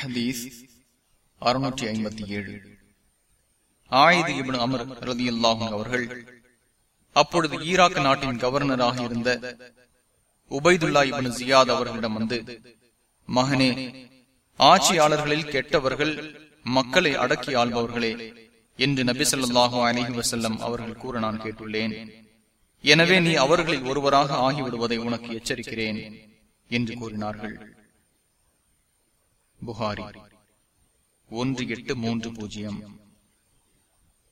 ஹதீஸ் அறுநூற்றி ஐம்பத்தி ஏழு. ஆயுது இபின் அமர் ரதி அல்லாஹும் அவர்கள் அப்பொழுது ஈராக் நாட்டின் கவர்னராக இருந்த உபைதுல்லா இபின் ஜியாத் அவர்களிடம் வந்து மகனே ஆட்சியாளர்களில் கெட்டவர்கள் மக்களை அடக்கி ஆள்பவர்களே என்று நபி சொல்லாஹு அலஹி வசல்லம் அவர்கள் கூற நான் கேட்டுள்ளேன். எனவே நீ அவர்களில் ஒருவராக ஆகிவிடுவதை உனக்கு எச்சரிக்கிறேன் என்று கூறினார்கள். புகாரி. ஒன்று எட்டு மூன்று பூஜ்ஜியம்.